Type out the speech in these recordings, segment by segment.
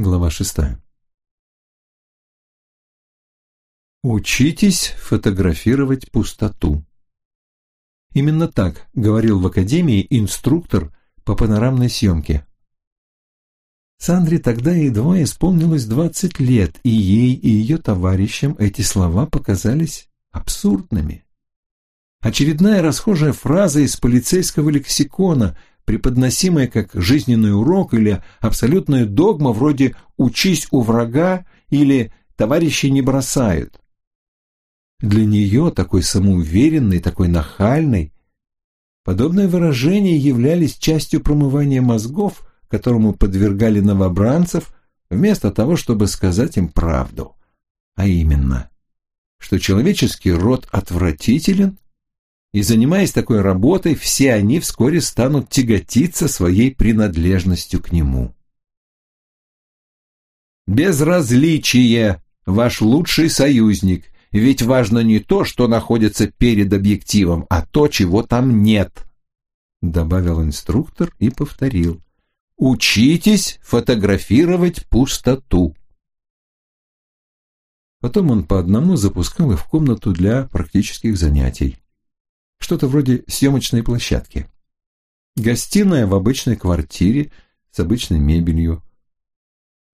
Глава шестая. Учитесь фотографировать пустоту. Именно так говорил в Академии инструктор по панорамной съемке. Сандре тогда едва исполнилось двадцать лет, и ей и ее товарищам эти слова показались абсурдными. Очередная расхожая фраза из полицейского лексикона, преподносимая как жизненный урок или абсолютная догма вроде «учись у врага» или «товарищи не бросают». Для нее, такой самоуверенной, такой нахальной, подобные выражения являлись частью промывания мозгов, которому подвергали новобранцев, вместо того, чтобы сказать им правду. А именно, что человеческий род отвратителен, и, занимаясь такой работой, все они вскоре станут тяготиться своей принадлежностью к нему. Безразличие – ваш лучший союзник, ведь важно не то, что находится перед объективом, а то, чего там нет, добавил инструктор и повторил. Учитесь фотографировать пустоту. Потом он по одному запускал их в комнату для практических занятий. Что-то вроде съемочной площадки. Гостиная в обычной квартире с обычной мебелью.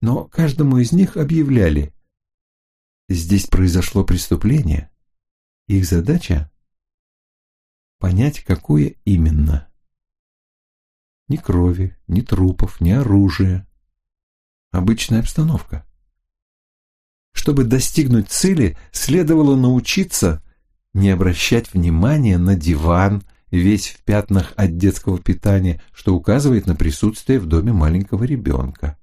Но каждому из них объявляли Здесь произошло преступление. Их задача — понять, какое именно. Ни крови, ни трупов, ни оружия. Обычная обстановка. Чтобы достигнуть цели, следовало научиться не обращать внимания на диван, весь в пятнах от детского питания, что указывает на присутствие в доме маленького ребенка,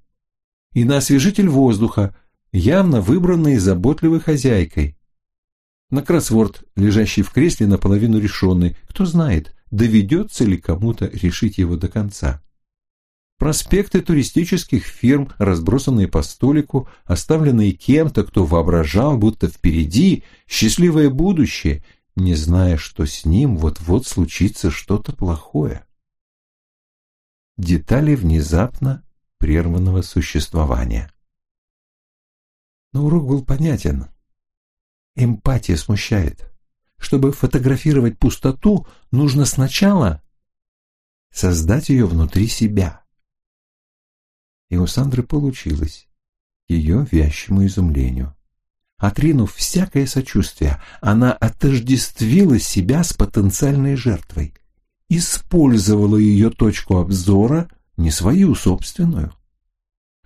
и на освежитель воздуха, явно выбранной заботливой хозяйкой. На кроссворд, лежащий в кресле наполовину решенный, кто знает, доведется ли кому-то решить его до конца. Проспекты туристических фирм, разбросанные по столику, оставленные кем-то, кто воображал, будто впереди счастливое будущее, не зная, что с ним вот-вот случится что-то плохое. Детали внезапно прерванного существования. Но урок был понятен. Эмпатия смущает. Чтобы фотографировать пустоту, нужно сначала создать ее внутри себя. И у Сандры получилось, ее вящему изумлению. Отринув всякое сочувствие, она отождествила себя с потенциальной жертвой, использовала ее точку обзора, не свою собственную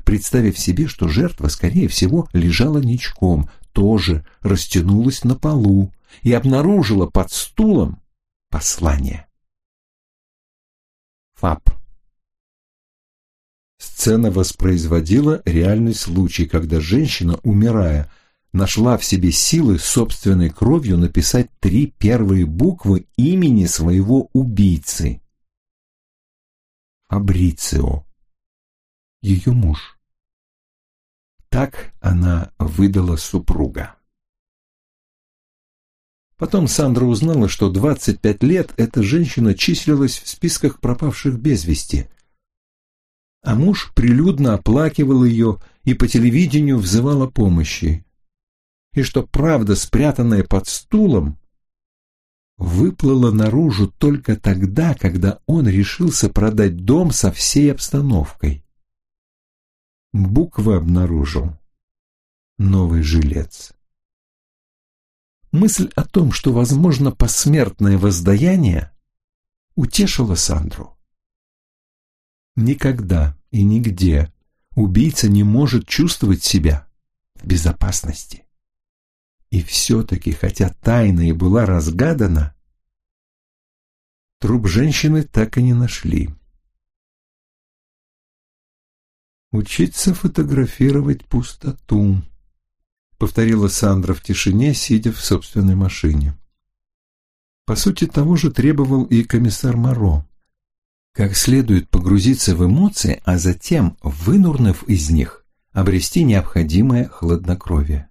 представив себе, что жертва, скорее всего, лежала ничком, тоже растянулась на полу и обнаружила под стулом послание. ФАП. Сцена воспроизводила реальный случай, когда женщина, умирая, нашла в себе силы собственной кровью написать три первые буквы имени своего убийцы. Фабрицио. Ее муж. Так она выдала супруга. Потом Сандра узнала, что 25 лет эта женщина числилась в списках пропавших без вести. А муж прилюдно оплакивал ее и по телевидению взывал о помощи. И что правда, спрятанная под стулом, выплыла наружу только тогда, когда он решился продать дом со всей обстановкой буквы обнаружил. Новый жилец. Мысль о том, что возможно посмертное воздаяние, утешила Сандру. Никогда и нигде убийца не может чувствовать себя в безопасности. И все-таки, хотя тайна и была разгадана, труп женщины так и не нашли. «Учиться фотографировать пустоту», — повторила Сандра в тишине, сидя в собственной машине. По сути, того же требовал и комиссар Моро. Как следует погрузиться в эмоции, а затем, вынурнув из них, обрести необходимое хладнокровие.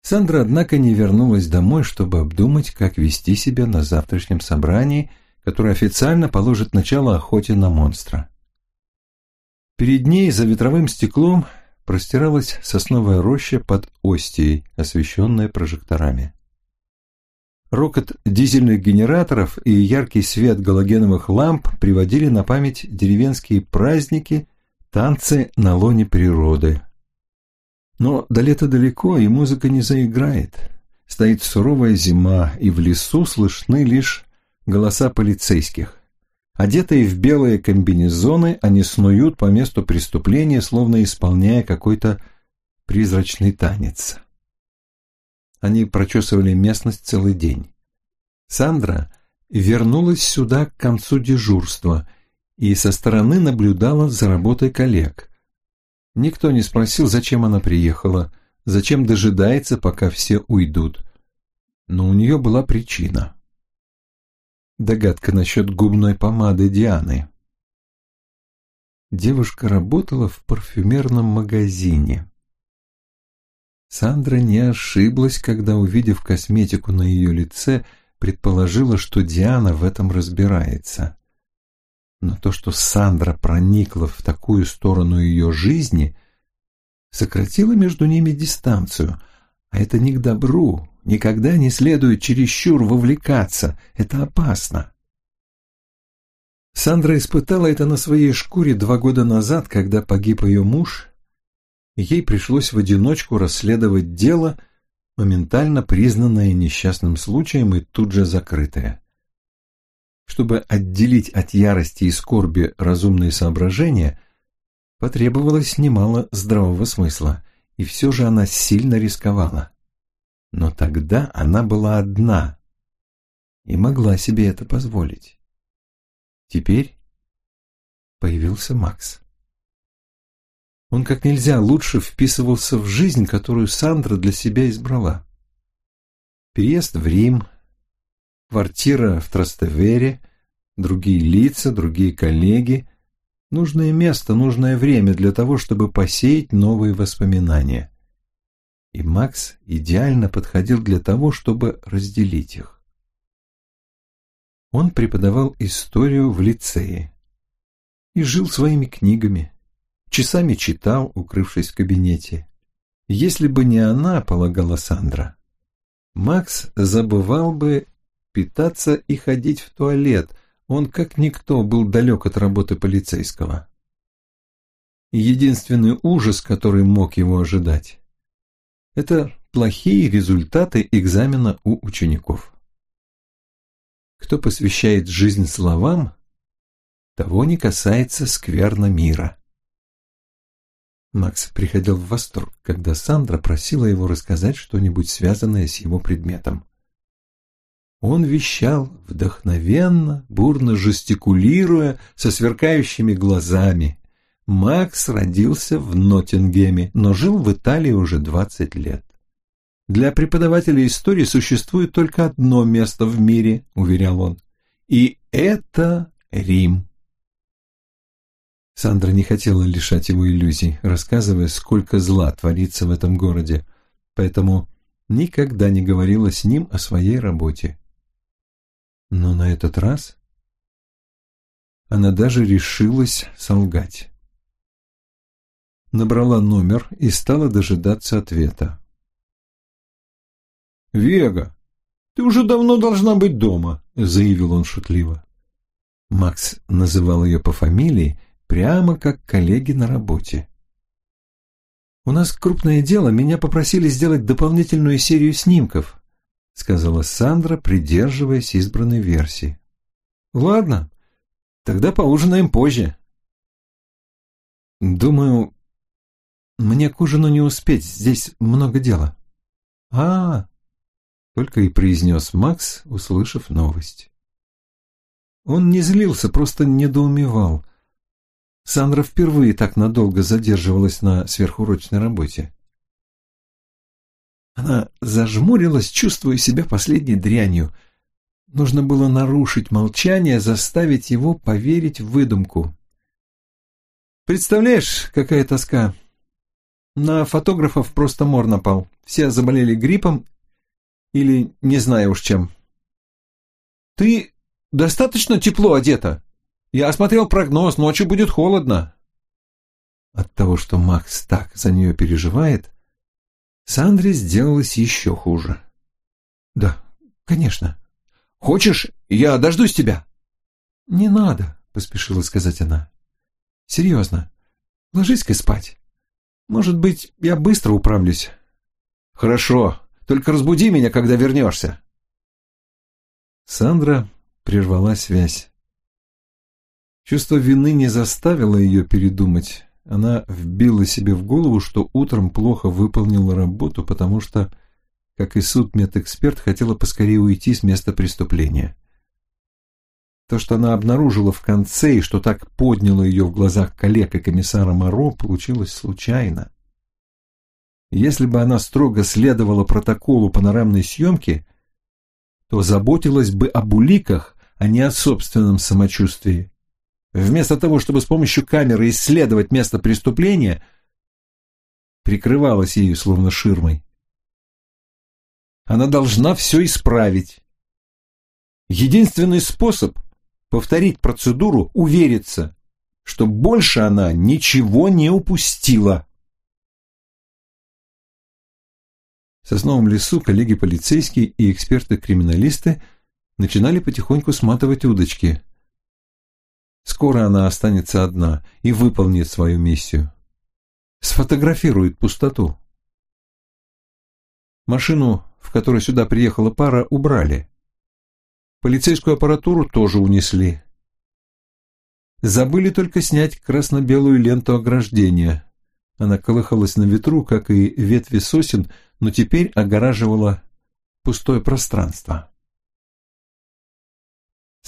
Сандра, однако, не вернулась домой, чтобы обдумать, как вести себя на завтрашнем собрании, которое официально положит начало охоте на монстра. Перед ней за ветровым стеклом простиралась сосновая роща под Остией, освещенная прожекторами. Рокот дизельных генераторов и яркий свет галогеновых ламп приводили на память деревенские праздники, танцы на лоне природы. Но до лета далеко, и музыка не заиграет. Стоит суровая зима, и в лесу слышны лишь голоса полицейских. Одетые в белые комбинезоны, они снуют по месту преступления, словно исполняя какой-то призрачный танец. Они прочесывали местность целый день. Сандра вернулась сюда к концу дежурства и со стороны наблюдала за работой коллег. Никто не спросил, зачем она приехала, зачем дожидается, пока все уйдут. Но у нее была причина. Догадка насчет губной помады Дианы. Девушка работала в парфюмерном магазине. Сандра не ошиблась, когда, увидев косметику на ее лице, предположила, что Диана в этом разбирается. Но то, что Сандра проникла в такую сторону ее жизни, сократило между ними дистанцию, а это не к добру, никогда не следует чересчур вовлекаться, это опасно. Сандра испытала это на своей шкуре два года назад, когда погиб ее муж, ей пришлось в одиночку расследовать дело, моментально признанное несчастным случаем и тут же закрытое. Чтобы отделить от ярости и скорби разумные соображения, потребовалось немало здравого смысла, и все же она сильно рисковала. Но тогда она была одна и могла себе это позволить. Теперь появился Макс. Он как нельзя лучше вписывался в жизнь, которую Сандра для себя избрала. Переезд в Рим, квартира в Трастевере, другие лица, другие коллеги, нужное место, нужное время для того, чтобы посеять новые воспоминания. И Макс идеально подходил для того, чтобы разделить их. Он преподавал историю в лицее и жил своими книгами, часами читал, укрывшись в кабинете. Если бы не она, полагала Сандра, Макс забывал бы питаться и ходить в туалет, он как никто был далек от работы полицейского. Единственный ужас, который мог его ожидать, это плохие результаты экзамена у учеников. Кто посвящает жизнь словам, того не касается скверно мира. Макс приходил в восторг, когда Сандра просила его рассказать что-нибудь связанное с его предметом. Он вещал вдохновенно, бурно жестикулируя, со сверкающими глазами. Макс родился в Ноттингеме, но жил в Италии уже 20 лет. Для преподавателя истории существует только одно место в мире, уверял он, и это Рим. Сандра не хотела лишать его иллюзий, рассказывая, сколько зла творится в этом городе, поэтому никогда не говорила с ним о своей работе. Но на этот раз она даже решилась солгать. Набрала номер и стала дожидаться ответа. «Вега, ты уже давно должна быть дома», — заявил он шутливо. Макс называл ее по фамилии, прямо как коллеги на работе. «У нас крупное дело, меня попросили сделать дополнительную серию снимков», сказала Сандра, придерживаясь избранной версии. «Ладно, тогда поужинаем позже». «Думаю, мне к ужину не успеть, здесь много дела». «А, -а только и произнес Макс, услышав новость. Он не злился, просто недоумевал. Сандра впервые так надолго задерживалась на сверхурочной работе. Она зажмурилась, чувствуя себя последней дрянью. Нужно было нарушить молчание, заставить его поверить в выдумку. «Представляешь, какая тоска? На фотографов просто мор напал. Все заболели гриппом или не знаю уж чем». «Ты достаточно тепло одета?» Я осмотрел прогноз, ночью будет холодно. от того, что Макс так за нее переживает, Сандре сделалось еще хуже. «Да, конечно. Хочешь, я дождусь тебя?» «Не надо», — поспешила сказать она. «Серьезно. Ложись-ка спать. Может быть, я быстро управлюсь». «Хорошо. Только разбуди меня, когда вернешься». Сандра прервала связь. Чувство вины не заставило ее передумать. Она вбила себе в голову, что утром плохо выполнила работу, потому что, как и суд медэксперт, хотела поскорее уйти с места преступления. То, что она обнаружила в конце и что так подняло ее в глазах коллег и комиссара Моро, получилось случайно. Если бы она строго следовала протоколу панорамной съемки, то заботилась бы об уликах, а не о собственном самочувствии. Вместо того, чтобы с помощью камеры исследовать место преступления, прикрывалась ею словно ширмой. Она должна все исправить. Единственный способ — повторить процедуру, увериться, что больше она ничего не упустила. В сосновом лесу коллеги полицейские и эксперты-криминалисты начинали потихоньку сматывать удочки. Скоро она останется одна и выполнит свою миссию. Сфотографирует пустоту. Машину, в которой сюда приехала пара, убрали. Полицейскую аппаратуру тоже унесли. Забыли только снять красно-белую ленту ограждения. Она колыхалась на ветру, как и ветви сосен, но теперь огораживала пустое пространство.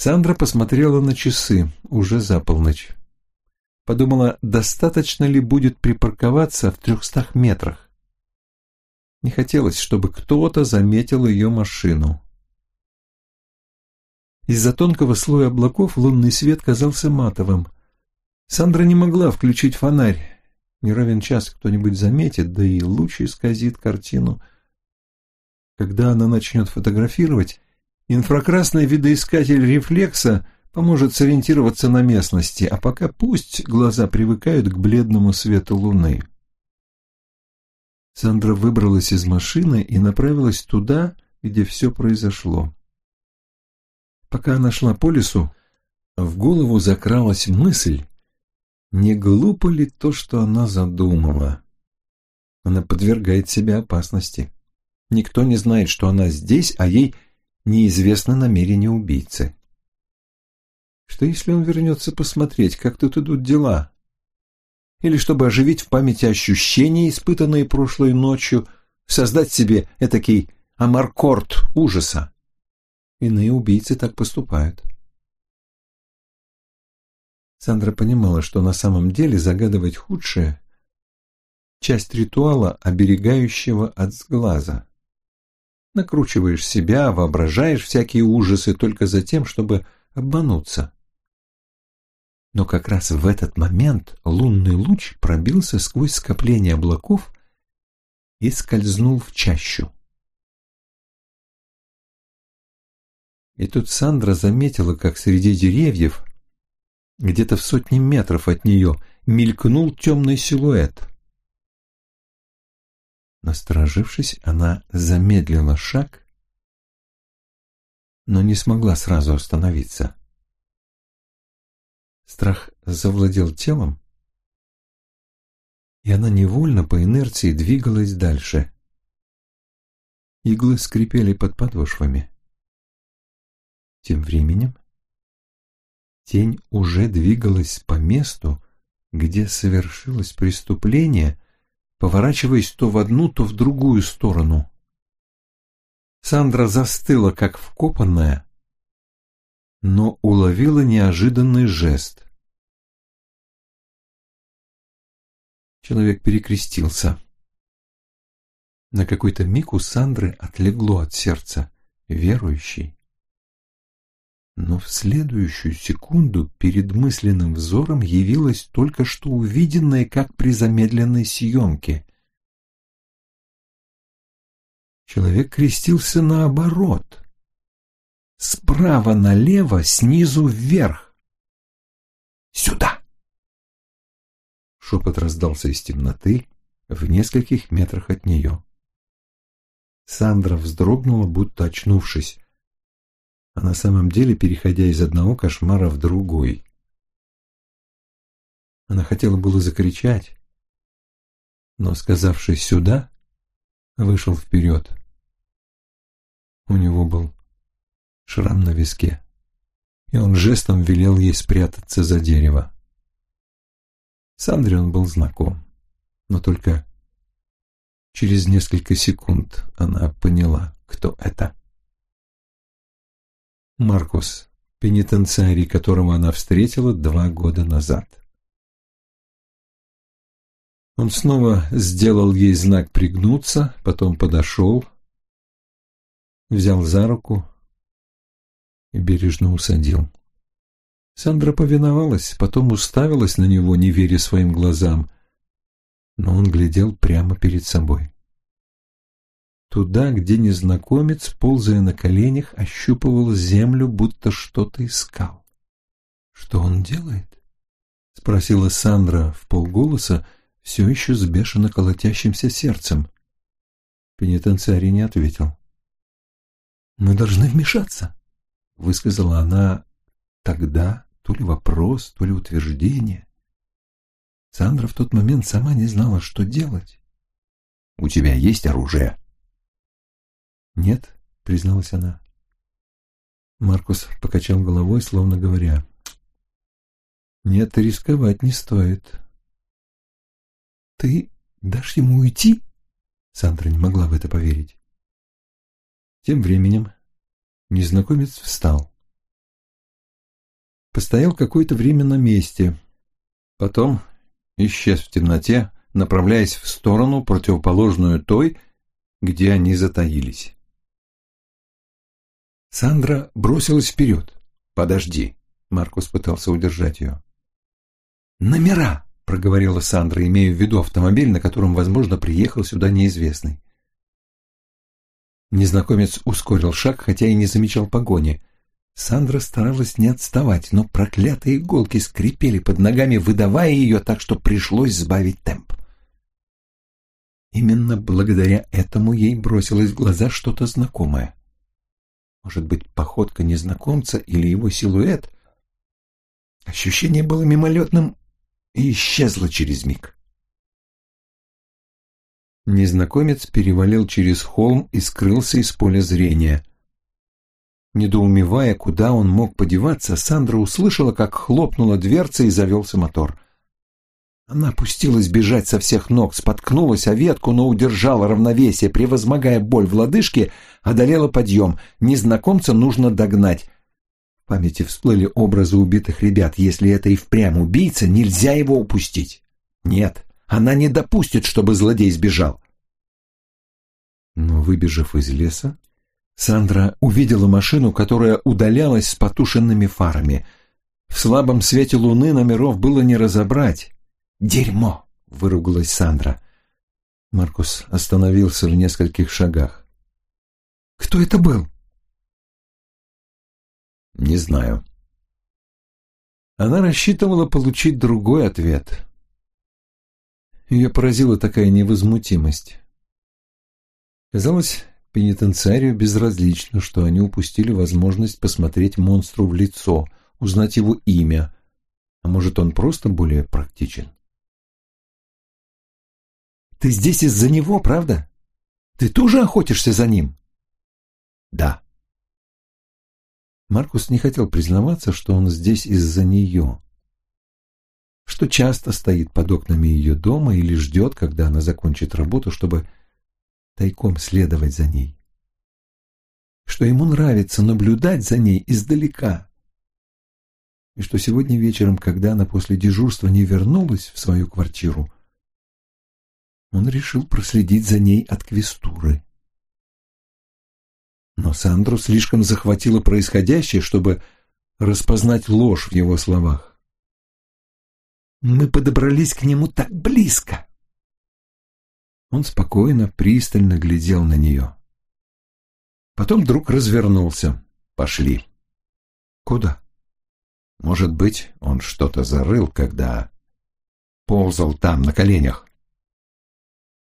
Сандра посмотрела на часы, уже за полночь. Подумала, достаточно ли будет припарковаться в трехстах метрах. Не хотелось, чтобы кто-то заметил ее машину. Из-за тонкого слоя облаков лунный свет казался матовым. Сандра не могла включить фонарь. Не равен час кто-нибудь заметит, да и луч исказит картину. Когда она начнет фотографировать, инфракрасный видоискатель рефлекса поможет сориентироваться на местности, а пока пусть глаза привыкают к бледному свету луны. Сандра выбралась из машины и направилась туда, где все произошло. Пока она шла по лесу, в голову закралась мысль, не глупо ли то, что она задумала? Она подвергает себя опасности. Никто не знает, что она здесь, а ей неизвестно намерение убийцы. Что если он вернется посмотреть, как тут идут дела? Или чтобы оживить в памяти ощущения, испытанные прошлой ночью, создать себе этакий амаркорд ужаса? Иные убийцы так поступают. Сандра понимала, что на самом деле загадывать худшее – часть ритуала, оберегающего от сглаза. Накручиваешь себя, воображаешь всякие ужасы только за тем, чтобы обмануться. Но как раз в этот момент лунный луч пробился сквозь скопление облаков и скользнул в чащу. И тут Сандра заметила, как среди деревьев где-то в сотни метров от нее мелькнул темный силуэт. Насторожившись, она замедлила шаг, но не смогла сразу остановиться. Страх завладел телом, и она невольно по инерции двигалась дальше. Иглы скрипели под подошвами. Тем временем Тень уже двигалась по месту, где совершилось преступление, поворачиваясь то в одну, то в другую сторону. Сандра застыла, как вкопанная, но уловила неожиданный жест. Человек перекрестился. На какой-то миг у Сандры отлегло от сердца, верующий. Но в следующую секунду перед мысленным взором явилось только что увиденное, как при замедленной съемке. Человек крестился наоборот. Справа налево, снизу вверх. «Сюда!» Шепот раздался из темноты в нескольких метрах от нее. Сандра вздрогнула, будто очнувшись, а на самом деле переходя из одного кошмара в другой. Она хотела было закричать, но, сказавшись «сюда», вышел вперед. У него был шрам на виске, и он жестом велел ей спрятаться за дерево. Сандре он был знаком, но только через несколько секунд она поняла, кто это. Маркус, пенитенциарий, которого она встретила два года назад. Он снова сделал ей знак пригнуться, потом подошел, взял за руку и бережно усадил. Сандра повиновалась, потом уставилась на него, не веря своим глазам, но он глядел прямо перед собой. Туда, где незнакомец, ползая на коленях, ощупывал землю, будто что-то искал. «Что он делает?» — спросила Сандра в полголоса, — все еще с бешено колотящимся сердцем. Пенитенциарий не ответил. «Мы должны вмешаться», — высказала она тогда то ли вопрос, то ли утверждение. Сандра в тот момент сама не знала, что делать. «У тебя есть оружие?» «Нет», — призналась она. Маркус покачал головой, словно говоря, «Нет, рисковать не стоит. «Ты дашь ему уйти?» Сандра не могла в это поверить. Тем временем незнакомец встал. Постоял какое-то время на месте, потом исчез в темноте, направляясь в сторону, противоположную той, где они затаились. Сандра бросилась вперед. «Подожди», — Маркус пытался удержать ее. «Номера!» проговорила Сандра, имея в виду автомобиль, на котором, возможно, приехал сюда неизвестный. Незнакомец ускорил шаг, хотя и не замечал погони. Сандра старалась не отставать, но проклятые иголки скрипели под ногами, выдавая ее так, что пришлось сбавить темп. Именно благодаря этому ей бросилось в глаза что-то знакомое. Может быть, походка незнакомца или его силуэт? Ощущение было мимолетным и исчезла через миг. Незнакомец перевалил через холм и скрылся из поля зрения. Недоумевая, куда он мог подеваться, Сандра услышала, как хлопнула дверца и завелся мотор. Она пустилась бежать со всех ног, споткнулась о ветку, но удержала равновесие, превозмогая боль в лодыжке, одолела подъем. Незнакомца нужно догнать памяти всплыли образы убитых ребят. Если это и впрямь убийца, нельзя его упустить. Нет, она не допустит, чтобы злодей сбежал. Но, выбежав из леса, Сандра увидела машину, которая удалялась с потушенными фарами. В слабом свете луны номеров было не разобрать. «Дерьмо!» — выругалась Сандра. Маркус остановился в нескольких шагах. «Кто это был?» Не знаю. Она рассчитывала получить другой ответ. Ее поразила такая невозмутимость. Казалось, пенитенциарию безразлично, что они упустили возможность посмотреть монстру в лицо, узнать его имя, а может, он просто более практичен. «Ты здесь из-за него, правда? Ты тоже охотишься за ним?» «Да». Маркус не хотел признаваться, что он здесь из-за нее, что часто стоит под окнами ее дома или ждет, когда она закончит работу, чтобы тайком следовать за ней, что ему нравится наблюдать за ней издалека, и что сегодня вечером, когда она после дежурства не вернулась в свою квартиру, он решил проследить за ней от квестуры. Но Сандру слишком захватило происходящее, чтобы распознать ложь в его словах. «Мы подобрались к нему так близко!» Он спокойно, пристально глядел на нее. Потом вдруг развернулся. «Пошли». «Куда?» «Может быть, он что-то зарыл, когда...» ползал там на коленях.